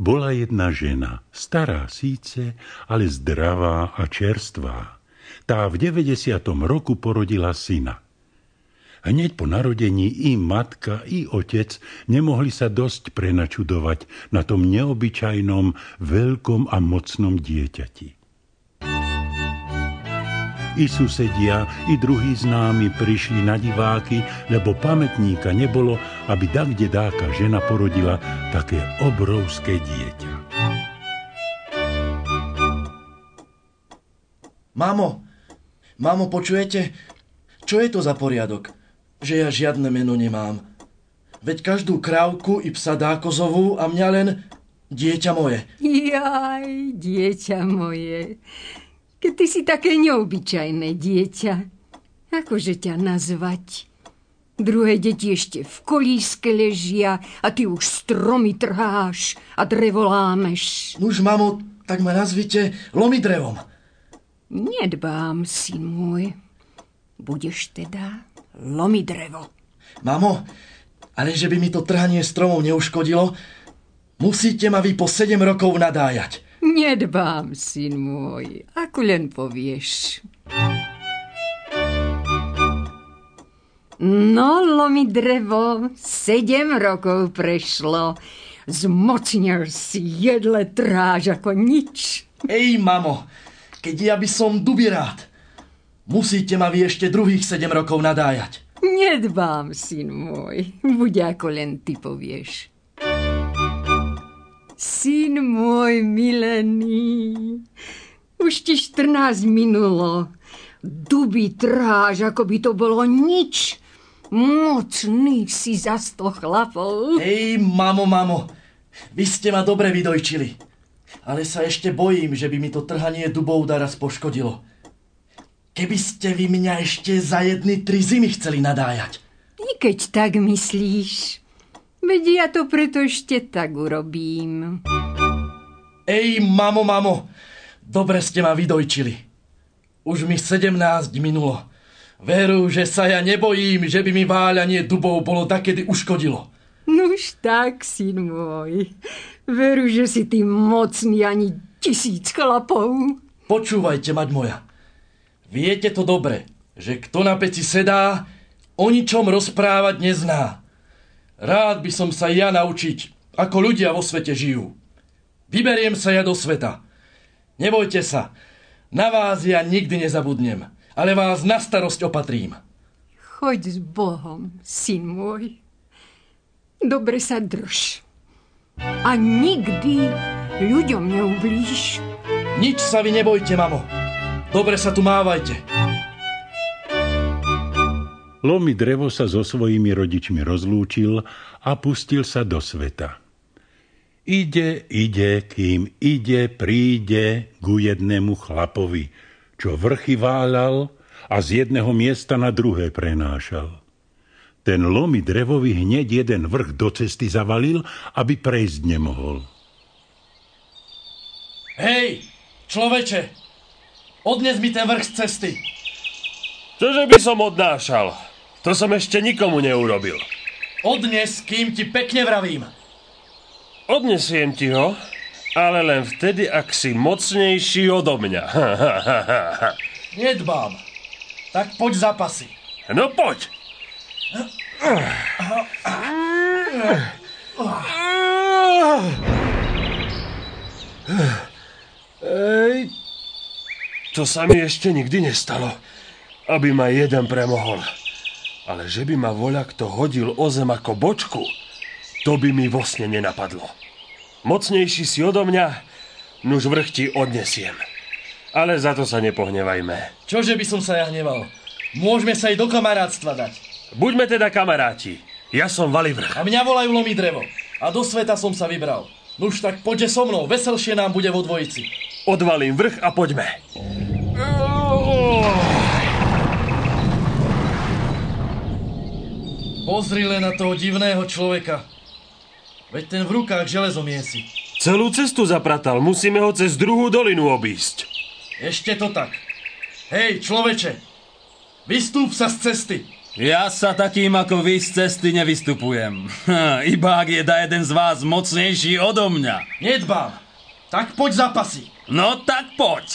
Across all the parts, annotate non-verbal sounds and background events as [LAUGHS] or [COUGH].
Bola jedna žena, stará síce, ale zdravá a čerstvá. Tá v 90. roku porodila syna. Hneď po narodení i matka, i otec nemohli sa dosť prenačudovať na tom neobyčajnom, veľkom a mocnom dieťati. I susedia, i druhí známi prišli na diváky, lebo pamätníka nebolo, aby kde dáka žena porodila také obrovské dieťa. Mamo, mamo, počujete? Čo je to za poriadok? Že ja žiadne meno nemám. Veď každú krávku i psa dá kozovú a mňa len dieťa moje. Jaj, dieťa moje. Keď ty si také neobyčajné dieťa, akože ťa nazvať? Druhé deti ešte v kolíske ležia a ty už stromy trháš a drevo lámeš. Nuž, mamo, tak ma nazvite lomidrevom. Nedbám, syn môj. Budeš teda lomidrevo. Mamo, ale že by mi to trhanie stromov neuškodilo, musíte ma vy po 7 rokov nadájať. Nedbám, syn môj, ako len povieš. No, lomi drevo, sedem rokov prešlo. Zmocnil si jedle tráž ako nič. Ej, mamo, keď ja by som duby rád, musíte ma vy ešte druhých sedem rokov nadájať. Nedbám, syn môj, buď ako len ty povieš. Syn môj milený, už ti 14 minulo. Duby tráž, ako by to bolo nič. Mocný si za sto chlapov. Hej, mamo, mamo, vy ste ma dobre vydojčili. Ale sa ešte bojím, že by mi to trhanie dubov daraz poškodilo. Keby ste vy mňa ešte za jedny tri zimy chceli nadájať. I keď tak myslíš. Veď ja to preto ešte tak urobím. Ej, mamo, mamo, dobre ste ma vydojčili. Už mi 17 minulo. Veru, že sa ja nebojím, že by mi váľanie dubov bolo takedy uškodilo. Nuž tak, syn môj. Veru, že si ty mocný ani tisíc chlapov. Počúvajte, mať moja. Viete to dobre, že kto na peci sedá, o ničom rozprávať nezná. Rád by som sa ja naučiť, ako ľudia vo svete žijú. Vyberiem sa ja do sveta. Nebojte sa, na vás ja nikdy nezabudnem, ale vás na starosť opatrím. Choď s Bohom, syn môj. Dobre sa drž. A nikdy ľuďom neublíž. Nič sa vy nebojte, mamo. Dobre sa tu mávajte. Lomi drevo sa so svojimi rodičmi rozlúčil a pustil sa do sveta. Ide, ide, kým ide, príde ku jednému chlapovi, čo vrchy váľal a z jedného miesta na druhé prenášal. Ten lomi drevovi hneď jeden vrch do cesty zavalil, aby prejsť nemohol. Hej, človeče, odnes mi ten vrch z cesty. Čože by som odnášal? To som ešte nikomu neurobil. Odnes, kým ti pekne vravím. Odnesiem ti ho, ale len vtedy, ak si mocnejší odo mňa. [LAUGHS] Nedbám. Tak poď zapasy. No poď. Ej, to sa mi ešte nikdy nestalo, aby ma jeden premohol. Ale že by ma voľa kto hodil o zem ako bočku, to by mi vosne nenapadlo. Mocnejší si odo mňa, nuž vrch ti odnesiem. Ale za to sa nepohnevajme. Čože by som sa ja hneval? Môžeme sa aj do kamarátstva dať. Buďme teda kamaráti. Ja som Vali vrch. A mňa volajú Lomi drevo. A do sveta som sa vybral. Nuž tak poďte so mnou, veselšie nám bude vo dvojici. Odvalím vrch a poďme. Oh. Pozri len na toho divného človeka. Veď ten v rukách železom si. Celú cestu zapratal, musíme ho cez druhú dolinu obísť. Ešte to tak. Hej, človeče, vystúp sa z cesty. Ja sa takým ako vy z cesty nevystupujem. [LAUGHS] Iba ak je da jeden z vás mocnejší odo mňa. Nedbám. Tak poď zapasy. No tak poď.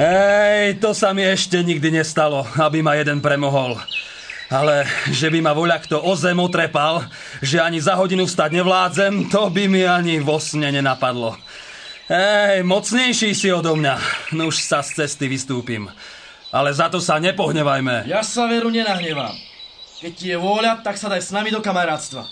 Ej, to sa mi ešte nikdy nestalo, aby ma jeden premohol. Ale že by ma voľa kto o zem otrepal, že ani za hodinu vstať nevládzem, to by mi ani vo sne nenapadlo. Ej, mocnejší si odo mňa. No už sa z cesty vystúpim. Ale za to sa nepohnevajme. Ja sa veru nenahnevám. Keď ti je vôľa, tak sa daj s nami do kamarátstva.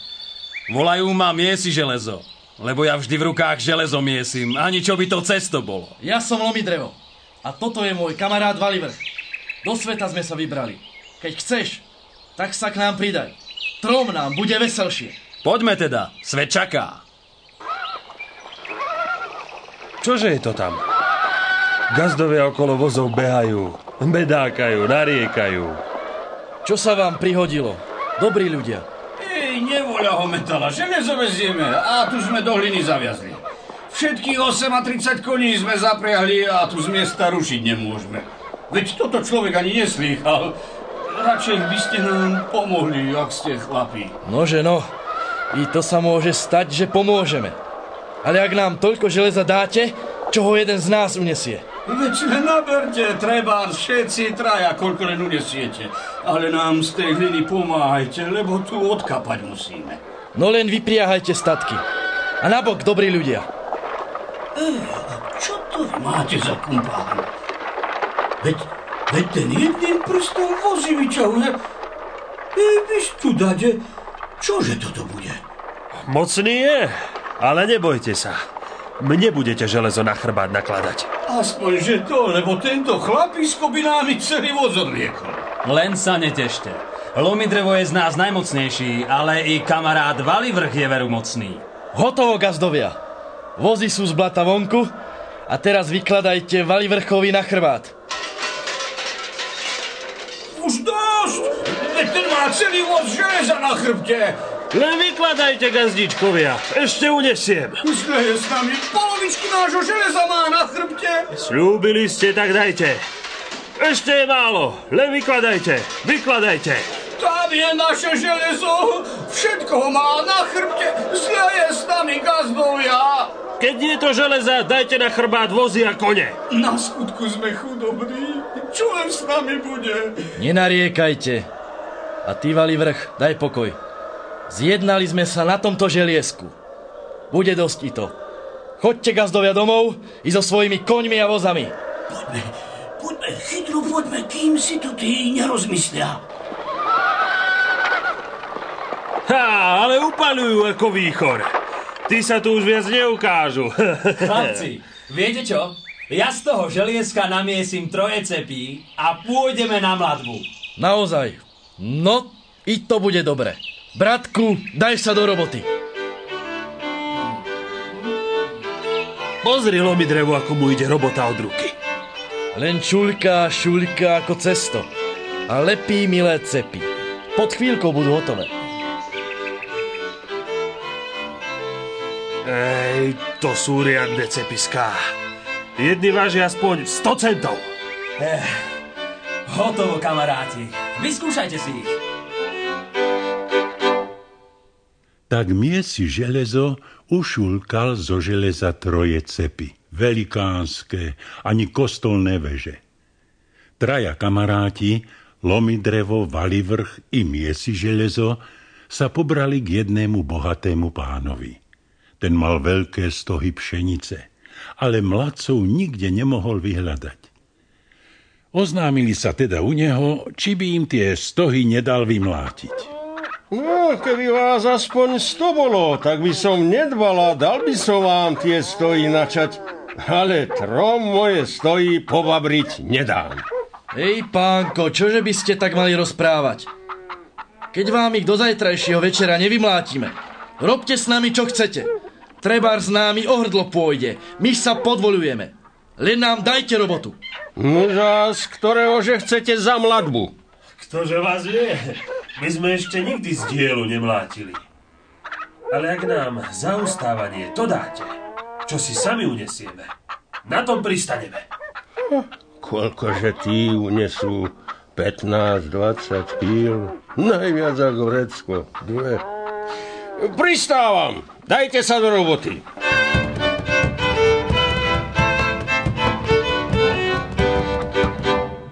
Volajú ma miesi železo. Lebo ja vždy v rukách železo miesim. Ani čo by to cesto bolo. Ja som Lomi Drevo. A toto je môj kamarát Valivrch. Do sveta sme sa vybrali. Keď chceš, tak sa k nám pridaj. Trom nám bude veselšie. Poďme teda, svet čaká. Čože je to tam? Gazdovia okolo vozov behajú, bedákajú, nariekajú. Čo sa vám prihodilo? Dobrí ľudia. Ej, nevoľa ho metala, železo vezieme a tu sme do hliny zaviazli. Všetkých 8 a 30 koní sme zapriahli a tu z miesta rušiť nemôžeme. Veď toto človek ani neslýchal. Radšej by ste nám pomohli, ak ste chlapí. Nože no, i to sa môže stať, že pomôžeme. Ale ak nám toľko železa dáte, čo ho jeden z nás unesie. Veď len naberte, treba všetci traja, koľko len unesiete. Ale nám z tej hliny pomáhajte, lebo tu odkapať musíme. No len vypriahajte statky. A nabok, dobrí ľudia. Čo to máte za kumpán? Veď, veď ten jedným prstom vozy vyťahuje. Vy tu dade, čože toto bude? Mocný je, ale nebojte sa. Mne budete železo na chrbát nakladať. Aspoň, že to, lebo tento chlapisko by nám celý voz odviekol. Len sa netešte. Lomidrevo je z nás najmocnejší, ale i kamarát Valivrch je veru mocný. Hotovo, gazdovia. Vozy sú z blata vonku a teraz vykladajte Valivrchovi na chrbát. Už dosť! Veď ten má celý voz železa na chrbte. Len vykladajte, gazdičkovia, ešte unesiem. Zle je s nami, polovičku nášho železa má na chrbte. Sľúbili ste, tak dajte. Ešte je málo, len vykladajte, vykladajte. Tam je naše železo, všetko má na chrbte. Zle je s nami, gazdovia. Keď nie je to železa, dajte na chrbát vozy a kone. Na skutku sme chudobní. Čo len s nami bude? Nenariekajte. A ty, Valivrch, daj pokoj. Zjednali sme sa na tomto želiesku. Bude dosť i to. Choďte, gazdovia, domov i so svojimi koňmi a vozami. Poďme, poďme, chytro poďme, kým si to tí nerozmyslia. Ha, ale upalujú ako výchor. Ty sa tu už viac neukážu. [LAUGHS] Chlapci, viete čo? Ja z toho želieska namiesím troje cepí a pôjdeme na mladbu. Naozaj. No, i to bude dobre. Bratku, daj sa do roboty. Pozri lomi drevo, ako mu ide robota od ruky. Len čuľka, šuľka ako cesto. A lepí milé cepy. Pod chvíľkou budú hotové. Ej, to sú riadne cepiská. Jedny vážia aspoň 100 centov. Hotovo, kamaráti. Vyskúšajte si ich. Tak miesi železo ušulkal zo železa troje cepy, velikánske, ani kostolné veže. Traja kamaráti, Lomidrevo, Valivrch i miesi železo, sa pobrali k jednému bohatému pánovi. Ten mal veľké stohy pšenice, ale mladcov nikde nemohol vyhľadať. Oznámili sa teda u neho, či by im tie stohy nedal vymlátiť. No, keby vás aspoň sto bolo, tak by som nedbala, dal by som vám tie stojí načať. Ale trom moje stojí pobabriť nedám. Ej, pánko, čože by ste tak mali rozprávať? Keď vám ich do zajtrajšieho večera nevymlátime, robte s nami, čo chcete. Trebár s námi o hrdlo pôjde, my sa podvolujeme. Len nám dajte robotu. Noža, z ktorého že chcete za mladbu? Ktože vás vie? My sme ešte nikdy z dielu nemlátili. Ale ak nám za ustávanie to dáte, čo si sami unesieme, na tom pristaneme. Koľkože tí unesú 15-20 kg. Najviac ako vrecko. Dve. Pristávam. Dajte sa do roboty.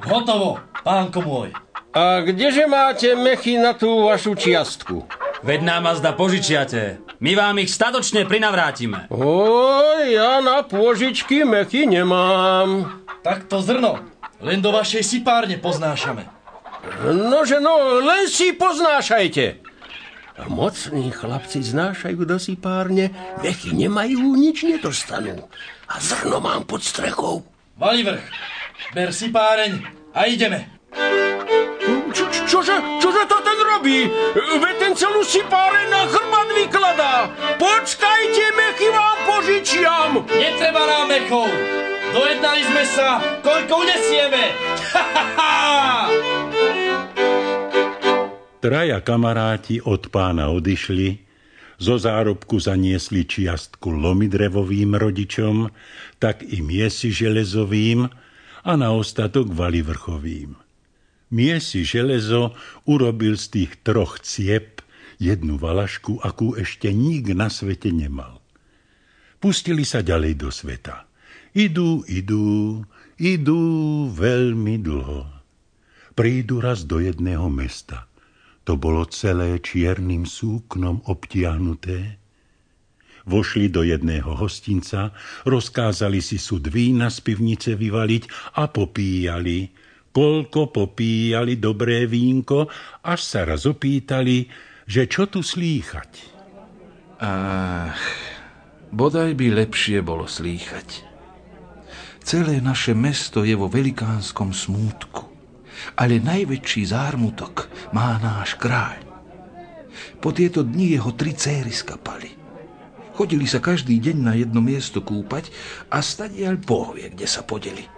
Hotovo, pánko môj. A kdeže máte mechy na tú vašu čiastku? Veď nám zda požičiate. My vám ich stadočne prinavrátime. Oj, ja na pôžičky mechy nemám. Tak to zrno, len do vašej sipárne poznášame. Nože no, len si poznášajte. Mocní chlapci znášajú do sipárne, mechy nemajú, nič nedostanú. A zrno mám pod strechou. Valivrch, ber sipáreň a ideme. Čo, čože, čože to ten robí? Veď ten celú sipáreň na chrbát vykladá. Počkajte, mechy vám požičiam. Netreba nám mechov. Dojednali sme sa, koľko unesieme. Traja kamaráti od pána odišli, zo zárobku zaniesli čiastku lomidrevovým rodičom, tak i miesi železovým a na ostatok valivrchovým. Miesi železo urobil z tých troch ciep jednu valašku, akú ešte nik na svete nemal. Pustili sa ďalej do sveta. Idú, idú, idú veľmi dlho. Prídu raz do jedného mesta. To bolo celé čiernym súknom obtiahnuté. Vošli do jedného hostinca, rozkázali si súd vína z pivnice vyvaliť a popíjali – koľko popíjali dobré vínko, až sa raz opýtali, že čo tu slýchať. Ach, bodaj by lepšie bolo slýchať. Celé naše mesto je vo velikánskom smútku, ale najväčší zármutok má náš kráľ. Po tieto dni jeho tri céry skapali. Chodili sa každý deň na jedno miesto kúpať a stadiaľ Boh vie, kde sa podeli.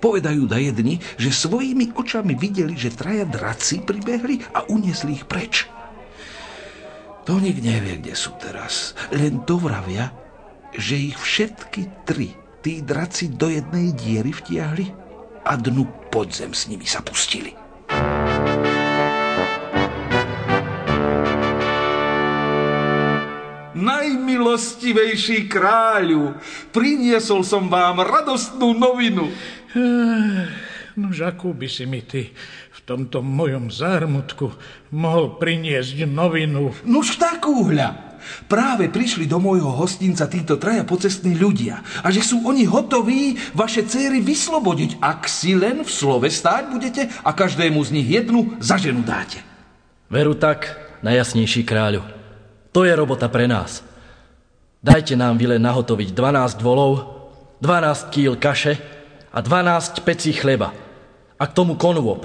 Povedajú da jedni, že svojimi očami videli, že traja draci pribehli a uniesli ich preč. To nik nevie, kde sú teraz. Len to vravia, že ich všetky tri tí draci do jednej diery vtiahli a dnu podzem s nimi sa pustili. Najmilostivejší kráľu, priniesol som vám radostnú novinu. Nož akú by si mi ty v tomto mojom zármutku mohol priniesť novinu? Nož takú hľa. Práve prišli do môjho hostinca títo traja pocestní ľudia a že sú oni hotoví vaše céry vyslobodiť, ak si len v slove stáť budete a každému z nich jednu za ženu dáte. Veru tak, najjasnejší kráľu. To je robota pre nás. Dajte nám vyle nahotoviť 12 volov, 12 kýl kaše a 12 pecí chleba a k tomu konvop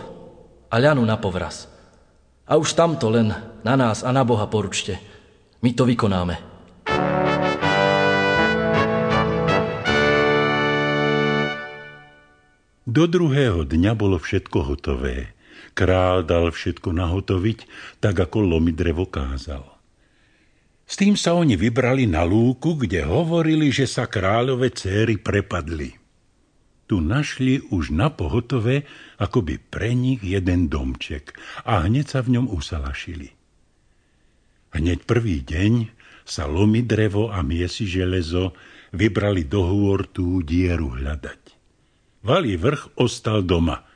a ľanu na povraz. A už tamto len na nás a na Boha poručte. My to vykonáme. Do druhého dňa bolo všetko hotové. Král dal všetko nahotoviť, tak ako Lomidrevo kázal. S tým sa oni vybrali na lúku, kde hovorili, že sa kráľové céry prepadli tu našli už na pohotové akoby pre nich jeden domček a hneď sa v ňom usalašili. Hneď prvý deň sa lomy drevo a miesi železo vybrali do hôr tú dieru hľadať. Valý vrch ostal doma.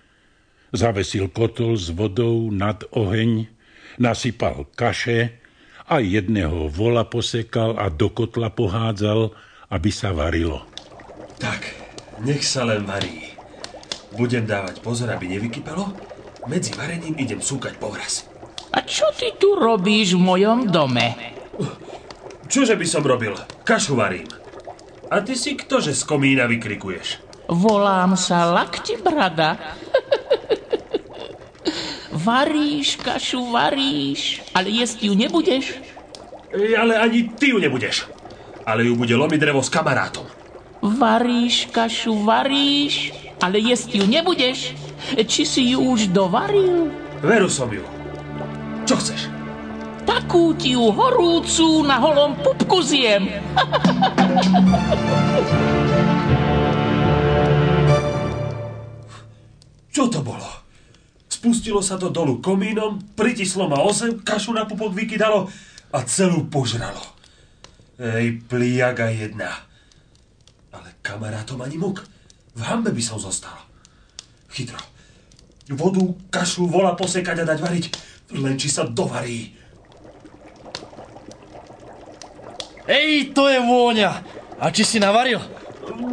Zavesil kotol s vodou nad oheň, nasypal kaše a jedného vola posekal a do kotla pohádzal, aby sa varilo. Tak, nech sa len varí. Budem dávať pozor, aby nevykypelo. Medzi varením idem súkať povraz. A čo ty tu robíš v mojom dome? Čože by som robil? Kašu varím. A ty si kto, že z komína vykrikuješ? Volám sa Lakti Brada. [LAUGHS] varíš, kašu varíš, ale jesť ju nebudeš? Ale ani ty ju nebudeš. Ale ju bude lomiť drevo s kamarátom. Varíš kašu, varíš, ale jesť ju nebudeš. Či si ju už dovaril? Veru som ju. Čo chceš? Takú ti horúcu na holom pupku zjem. [LAUGHS] Čo to bolo? Spustilo sa to dolu komínom, pritislo ma osem, kašu na pupok vykydalo a celú požralo. Ej, pliaga jedna. Ale kamarátom ani muk. V hambe by som zostal. Chytro. Vodu, kašu, vola posekať a dať variť. Len či sa dovarí. Ej, to je vôňa. A či si navaril?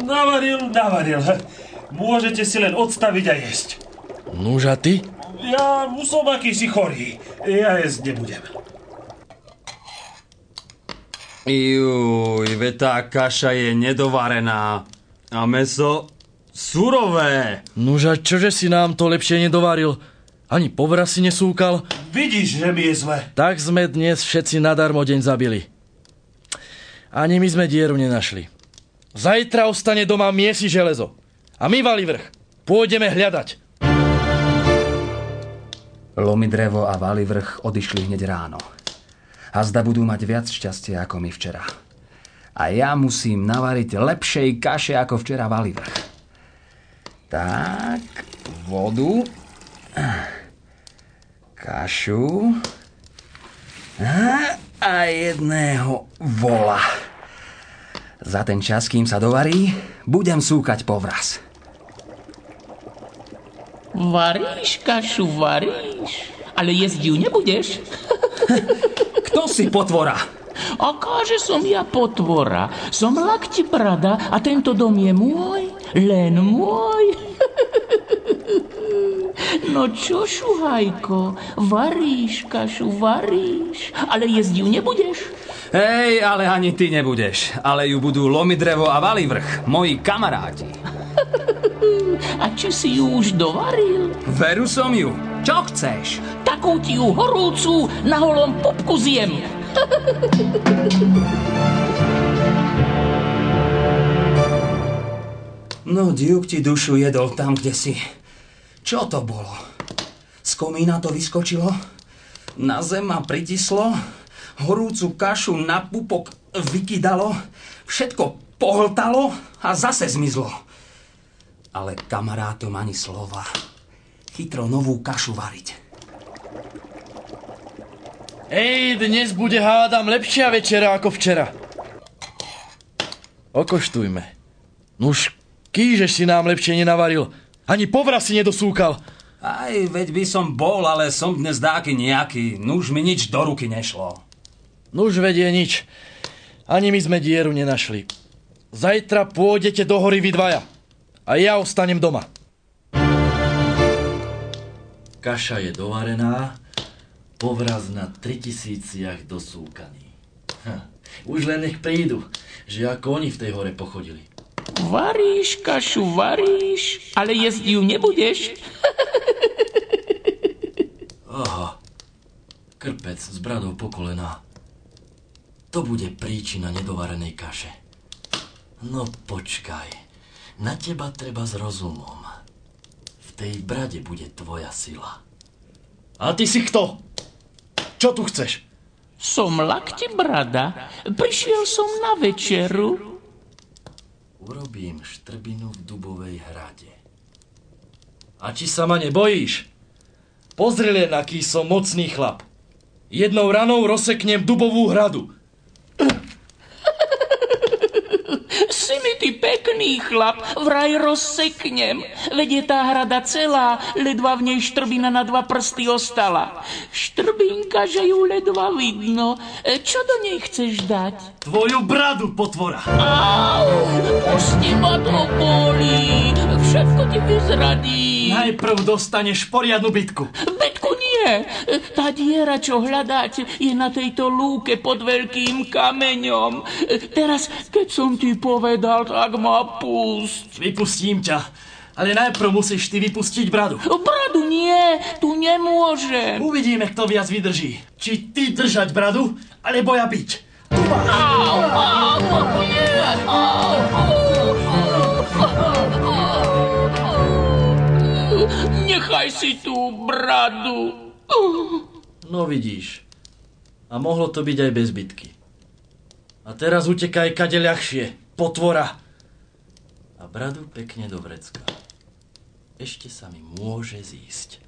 Navaril, navaril. Môžete si len odstaviť a jesť. Nuž a ty? Ja som akýsi chorý. Ja jesť nebudem. Juj, veď tá kaša je nedovarená. A meso surové. Nuž a čože si nám to lepšie nedovaril? Ani povraz si nesúkal? Vidíš, že mi je zle. Tak sme dnes všetci nadarmo deň zabili. Ani my sme dieru nenašli. Zajtra ostane doma miesi železo. A my, vali vrch, pôjdeme hľadať. Lomy drevo a vali vrch odišli hneď ráno. A zda budú mať viac šťastia ako my včera. A ja musím navariť lepšej kaše ako včera vali vrch. Tak, vodu, kašu a jedného vola. Za ten čas, kým sa dovarí, budem súkať povraz. Varíš kašu, varíš, ale jesť ju nebudeš. [LAUGHS] Kto si potvora? Akáže som ja potvora? Som lakti brada a tento dom je môj, len môj. [LAUGHS] No čo, šuhajko, varíš kašu, varíš, ale jesť ju nebudeš? Hej, ale ani ty nebudeš. Ale ju budú Lomidrevo a Valivrch, moji kamaráti. [LAUGHS] A či si ju už dovaril? Veru som ju. Čo chceš? Takú ti ju horúcu na holom popku zjem. [LAUGHS] No, diuk ti dušu jedol tam, kde si. Čo to bolo? Z komína to vyskočilo? Na zem ma pritislo? Horúcu kašu na pupok vykydalo? Všetko pohltalo a zase zmizlo. Ale kamarátom ani slova. Chytro novú kašu variť. Ej, dnes bude hádam lepšia večera ako včera. Okoštujme. Nuž, kýžeš si nám lepšie nenavaril. Ani povraz si nedosúkal. Aj, veď by som bol, ale som dnes dáky nejaký. Nuž mi nič do ruky nešlo. Nuž vedie nič. Ani my sme dieru nenašli. Zajtra pôjdete do hory vy dvaja. A ja ostanem doma. Kaša je dovarená, povraz na 3000 dosúkaný. Ha, už len nech prídu, že ako oni v tej hore pochodili. Varíš kašu, varíš, ale jesť ju nebudeš. Aha, krpec s bradou po kolená. To bude príčina nedovarenej kaše. No počkaj, na teba treba s rozumom. V tej brade bude tvoja sila. A ty si kto? Čo tu chceš? Som lakti brada. Prišiel som na večeru. Urobím štrbinu v dubovej hrade. A či sa ma nebojíš? Pozri len, aký som mocný chlap. Jednou ranou rozseknem dubovú hradu. Si mi ty pekný chlap, vraj rozseknem. Veď je tá hrada celá, ledva v nej štrbina na dva prsty ostala. Štrbinka, že ju ledva vidno. E, Čo do nej chceš dať? Tvoju bradu, potvora. Au, pusti ma to bolí. Všetko ti vyzradí. Najprv dostaneš poriadnu bitku. Betku nie. Tá diera, čo hľadáte, je na tejto lúke pod veľkým kameňom. Teraz, keď som ti povedal, tak ma pust. Vypustím ťa. Ale najprv musíš ty vypustiť bradu. Bradu nie, tu nemôžem. Uvidíme, kto viac vydrží. Či ty držať bradu, alebo ja byť. Au, au, nie, au, Nechaj si tú bradu. No vidíš. A mohlo to byť aj bez bitky. A teraz utekaj kade ľahšie. Potvora. A bradu pekne do vrecka. ešte sa mi môže zísť.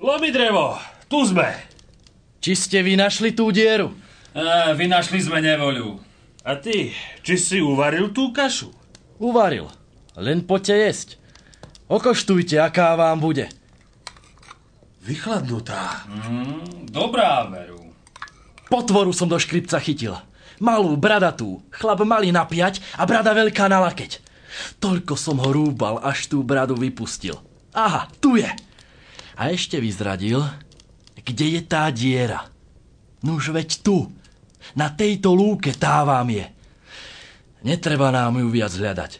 Lomi drevo, tu sme. Či ste vy našli tú dieru? A, vynašli sme nevoľu. A ty, či si uvaril tú kašu? Uvaril. Len poďte jesť. Okoštujte, aká vám bude. Vychladnutá. Mm, dobrá, veru. Potvoru som do škripca chytil. Malú, bradatú. Chlap malý na piať a brada veľká na lakeť. Toľko som ho rúbal, až tú bradu vypustil. Aha, tu je. A ešte vyzradil, kde je tá diera. Nuž veď tu. Na tejto lúke tá vám je. Netreba nám ju viac hľadať.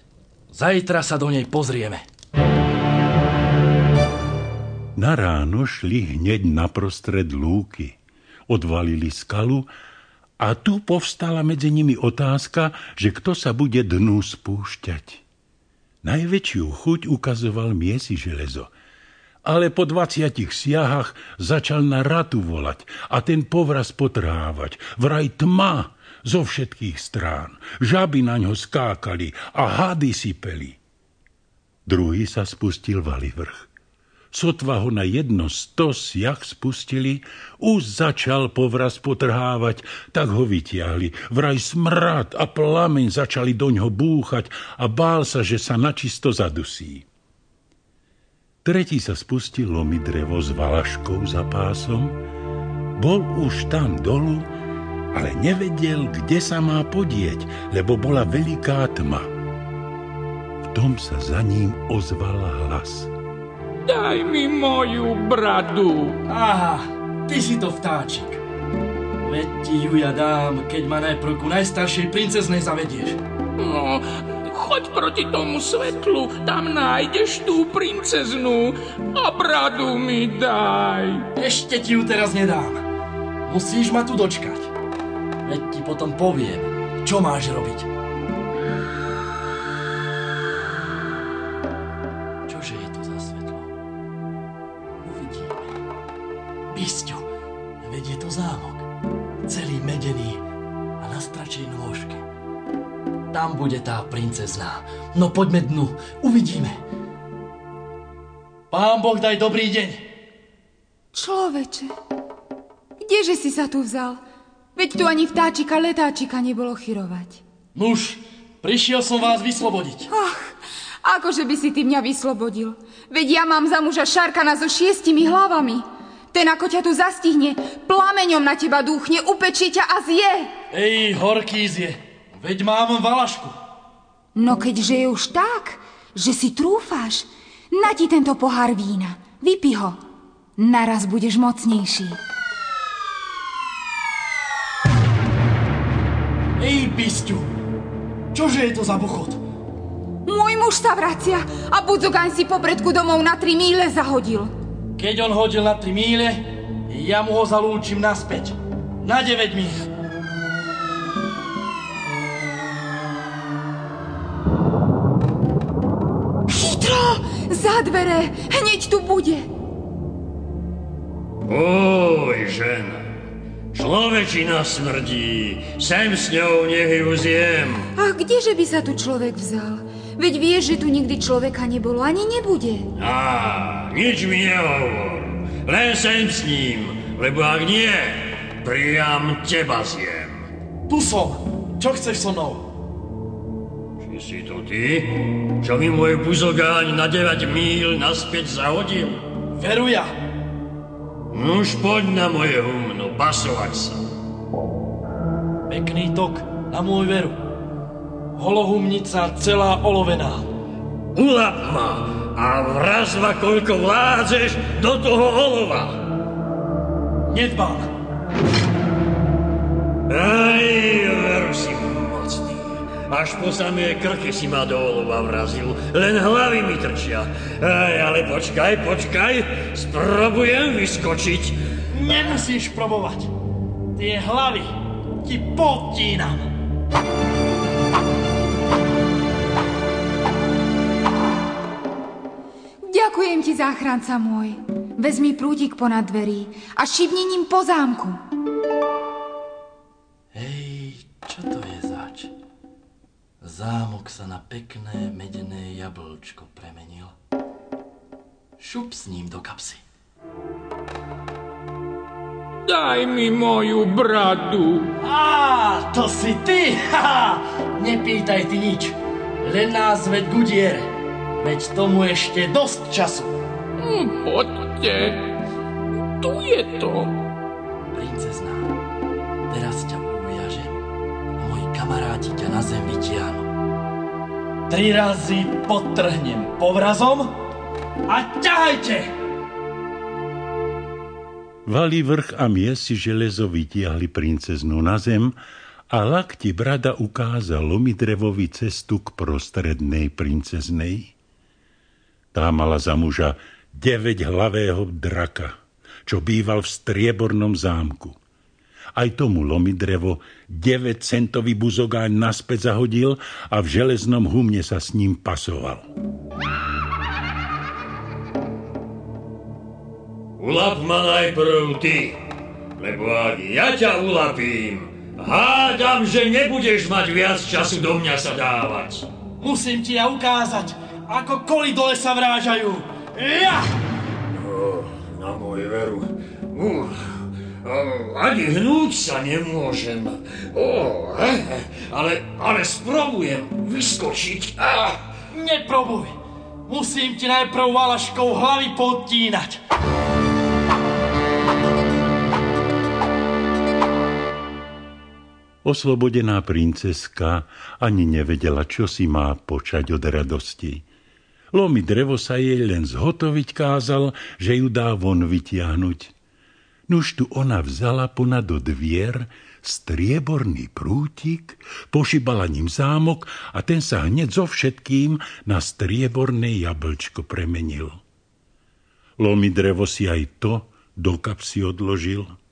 Zajtra sa do nej pozrieme. Na ráno šli hneď naprostred lúky. Odvalili skalu a tu povstala medzi nimi otázka, že kto sa bude dnu spúšťať. Najväčšiu chuť ukazoval miesi železo. Ale po dvaciatich siahach začal na ratu volať a ten povraz potrávať. Vraj tma zo všetkých strán. Žaby na ňo skákali a hady sypeli. Druhý sa spustil valivrch. Sotva ho na jedno sto siach spustili, už začal povraz potrhávať, tak ho vytiahli. Vraj smrad a plameň začali doňho búchať a bál sa, že sa načisto zadusí. Tretí sa spustil lomi drevo s valaškou za pásom, bol už tam dolu, ale nevedel, kde sa má podieť, lebo bola veľká tma. V tom sa za ním ozval hlas. Daj mi moju bradu. Aha, ty si to vtáčik. Veď ti ju ja dám, keď ma najprv ku najstaršej princeznej zavedieš. No, choď proti tomu svetlu, tam nájdeš tú princeznú a bradu mi daj. Ešte ti ju teraz nedám. Musíš ma tu dočkať. Veď ti potom poviem, čo máš robiť. Bude tá princezná. No poďme dnu, uvidíme. Pán Boh, daj dobrý deň. Človeče, kdeže si sa tu vzal? Veď tu ani vtáčika letáčika nebolo chyrovať. Nuž, prišiel som vás vyslobodiť. Ach, akože by si ty mňa vyslobodil. Veď ja mám za muža Šarkana so šiestimi hlavami. Ten, ako ťa tu zastihne, plameňom na teba dúchne, upečie ťa a zje. Ej, horký zje, veď mám valašku. No keďže je už tak, že si trúfáš, na ti tento pohár vína. Vypi ho. Naraz budeš mocnejší. Ej, Bisťu, čože je to za buchot? Môj muž sa vracia a Budzogan si popredku domov na tri míle zahodil. Keď on hodil na tri míle, ja mu ho zalúčim naspäť. Na 9 míl. Za dvere! Hneď tu bude! Oj, žena, človečina smrdí, sem s ňou nech ju zjem. A kdeže by sa tu človek vzal? Veď vieš, že tu nikdy človeka nebolo, ani nebude. Á, nič mi nehovor, len sem s ním, lebo ak nie, priam teba zjem. Tu som. Čo chceš so mnou? Si to ty, čo mi môj buzogáň na 9 míl naspäť zahodil? Veru ja. Nuž poď na moje humno, pasovať sa. Pekný tok na môj veru. Holohumnica celá olovená. Ulap ma a vraz ma koľko vládzeš do toho olova. Nedbám. Aj, veru si. Až po samé krky si ma do olova vrazil. Len hlavy mi trčia. Aj, ale počkaj, počkaj. Sprobujem vyskočiť. Nemusíš probovať. Tie hlavy ti potínam. Ďakujem ti, záchranca môj. Vezmi prútik ponad dverí a šibni ním po zámku. Hej, Zámok sa na pekné medené jablčko premenil. Šup s ním do kapsy. Daj mi moju bradu. Á, to si ty? Haha, nepýtaj ty nič. Len nás veď gudier. Veď tomu ešte dosť času. Hm, Poďte. Tu je to. Princezná, teraz ťa uviažem a moji kamaráti ťa na zem vytiahnu. Tri razy potrhnem povrazom a ťahajte! Vali vrch a miesi železo vytiahli princeznu na zem a lakti brada ukázal Lomidrevovi cestu k prostrednej princeznej. Tá mala za muža 9 hlavého draka, čo býval v striebornom zámku. Aj tomu Lomidrevo 9 centový buzogáň naspäť zahodil a v železnom humne sa s ním pasoval. Ulap ma najprv ty, lebo ak ja ťa ulapím, hádam, že nebudeš mať viac času do mňa sa dávať. Musím ti ja ukázať, ako koli dole sa vrážajú. Ja! Oh, na môj veru. Uh, ani hnúť sa nemôžem. Oh, ale, ale sprobujem vyskočiť. Ah. Neprobuj. Musím ti najprv valaškou hlavy podtínať. Oslobodená princeska ani nevedela, čo si má počať od radosti. Lomi drevo sa jej len zhotoviť kázal, že ju dá von vytiahnuť. Nuž tu ona vzala ponad do dvier strieborný prútik, pošibala ním zámok a ten sa hneď so všetkým na strieborné jablčko premenil. Lomi drevo si aj to do kapsy odložil –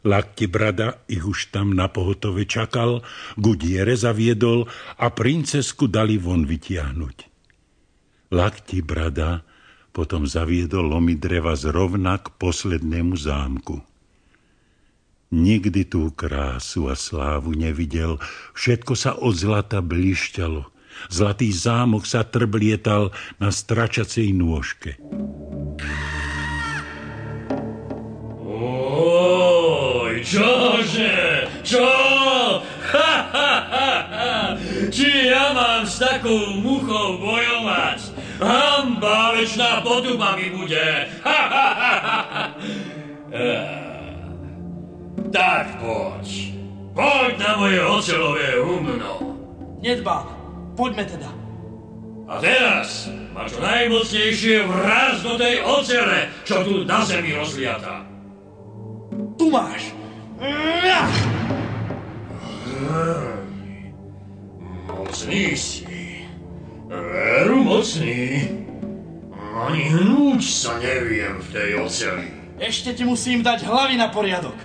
Lakti brada ich už tam na pohotove čakal, gudiere zaviedol a princesku dali von vytiahnuť. Lakti brada potom zaviedol lomy dreva zrovna k poslednému zámku. Nikdy tú krásu a slávu nevidel, všetko sa od zlata blišťalo. Zlatý zámok sa trblietal na stračacej nôžke. Čože? Čo? Či ja mám s takou muchou bojovať? Hamba večná potupa mi bude. Ha, ha, ha, ha. Tak poď. Poď na moje ocelové humno. Nedbám. Poďme teda. A teraz najmocnejšie vraz do tej ocele, čo tu na zemi rozliata. Tu máš. Mocný si. Veru mocný. Ani hnúť sa neviem v tej oceli. Ešte ti musím dať hlavy na poriadok.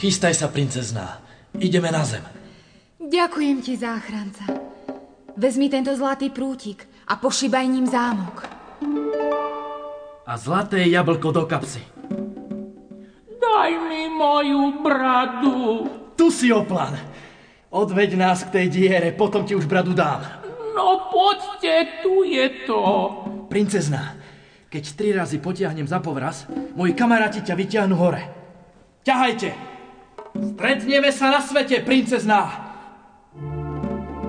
Chystaj sa, princezná. Ideme na zem. Ďakujem ti, záchranca. Vezmi tento zlatý prútik a pošibaj ním zámok a zlaté jablko do kapsy. Daj mi moju bradu. Tu si oplan. Odveď nás k tej diere, potom ti už bradu dám. No poďte, tu je to. Princezná, keď tri razy potiahnem za povraz, moji kamaráti ťa vyťahnu hore. Ťahajte! Stretneme sa na svete, princezná!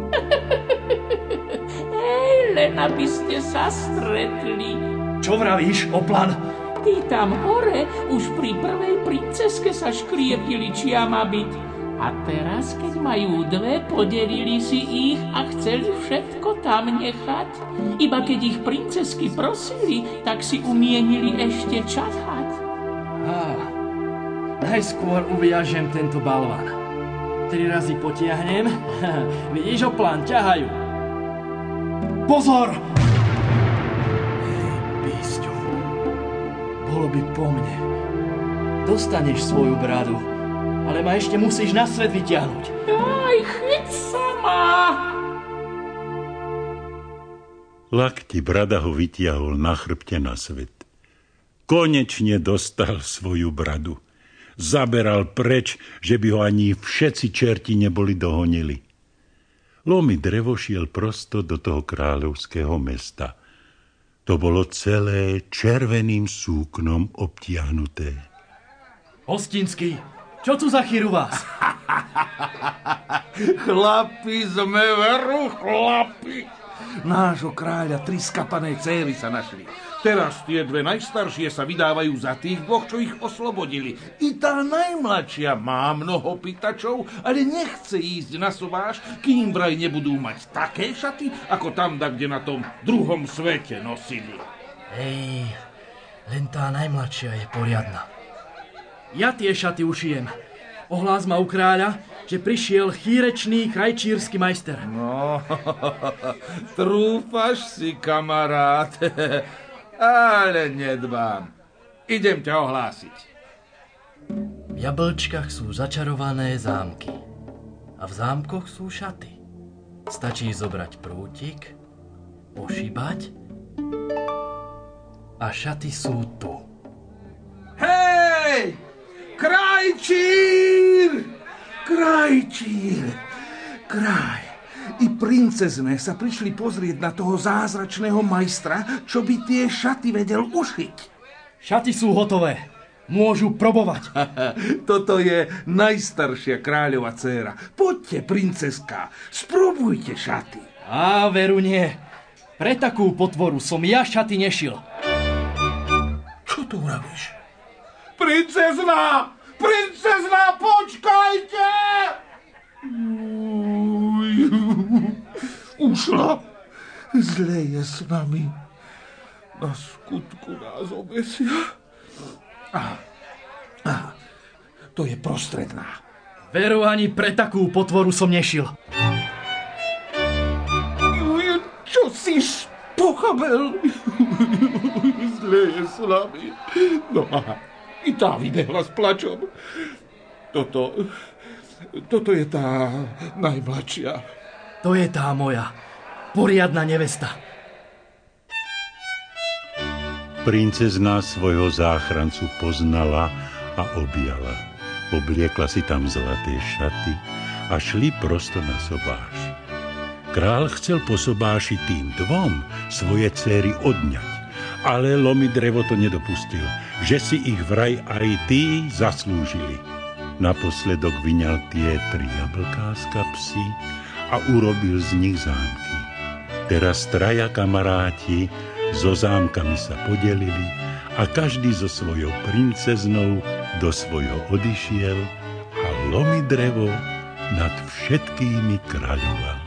[LAUGHS] Hej, len aby ste sa stretli. Čo vravíš, oplan? Tí tam hore už pri prvej princeske sa škriepili, čia má byť. A teraz, keď majú dve, podelili si ich a chceli všetko tam nechať. Iba keď ich princesky prosili, tak si umienili ešte čakať. Á, najskôr uviažem tento balvan. Tri razy potiahnem. [LAUGHS] Vidíš, oplán, ťahajú. Pozor! Bolo by po mne. Dostaneš svoju bradu, ale ma ešte musíš na svet vyťahnuť. Aj, chyť sa ma! Lakti brada ho vytiahol na chrbte na svet. Konečne dostal svoju bradu. Zaberal preč, že by ho ani všetci čerti neboli dohonili. Lomi drevo šiel prosto do toho kráľovského mesta. To bolo celé červeným súknom obtiahnuté. Hostinský, čo tu za chyru vás? [LAUGHS] chlapi sme veru, chlapi. Nášho kráľa tri skapané céry sa našli. Teraz tie dve najstaršie sa vydávajú za tých dvoch, čo ich oslobodili. I tá najmladšia má mnoho pýtačov, ale nechce ísť na sobáš, kým vraj nebudú mať také šaty, ako tam, kde na tom druhom svete nosili. Hej, len tá najmladšia je poriadna. Ja tie šaty ušijem. Ohlás ma u kráľa, že prišiel chýrečný krajčírsky majster. No, [LAUGHS] trúfaš si, kamarát. [LAUGHS] Ale nedbám. Idem ťa ohlásiť. V jablčkách sú začarované zámky. A v zámkoch sú šaty. Stačí zobrať prútik, ošibať a šaty sú tu. Krajčír! Krajčír! Kraj! I princezné sa prišli pozrieť na toho zázračného majstra, čo by tie šaty vedel ušiť. Šaty sú hotové. Môžu probovať. [LAUGHS] Toto je najstaršia kráľova dcéra. Poďte, princeska, sprobujte šaty. Á, veru nie. Pre takú potvoru som ja šaty nešil. Čo tu urobíš? Princezná! Princezná, počkajte! Ušla. Zle je s nami. Na skutku nás obesia. A, a, to je prostredná. Veru ani pre takú potvoru som nešil. Čo si pochabel? Zle je s nami. No a i tá vybehla s plačom. Toto, toto je tá najmladšia. To je tá moja, poriadna nevesta. Princezná svojho záchrancu poznala a objala. Obliekla si tam zlaté šaty a šli prosto na sobáš. Král chcel po sobáši tým dvom svoje céry odňať, ale lomi drevo to nedopustil, že si ich vraj aj tí zaslúžili. Naposledok vyňal tie tri jablká z kapsy a urobil z nich zámky. Teraz traja kamaráti so zámkami sa podelili a každý so svojou princeznou do svojho odišiel a lomi drevo nad všetkými kráľoval.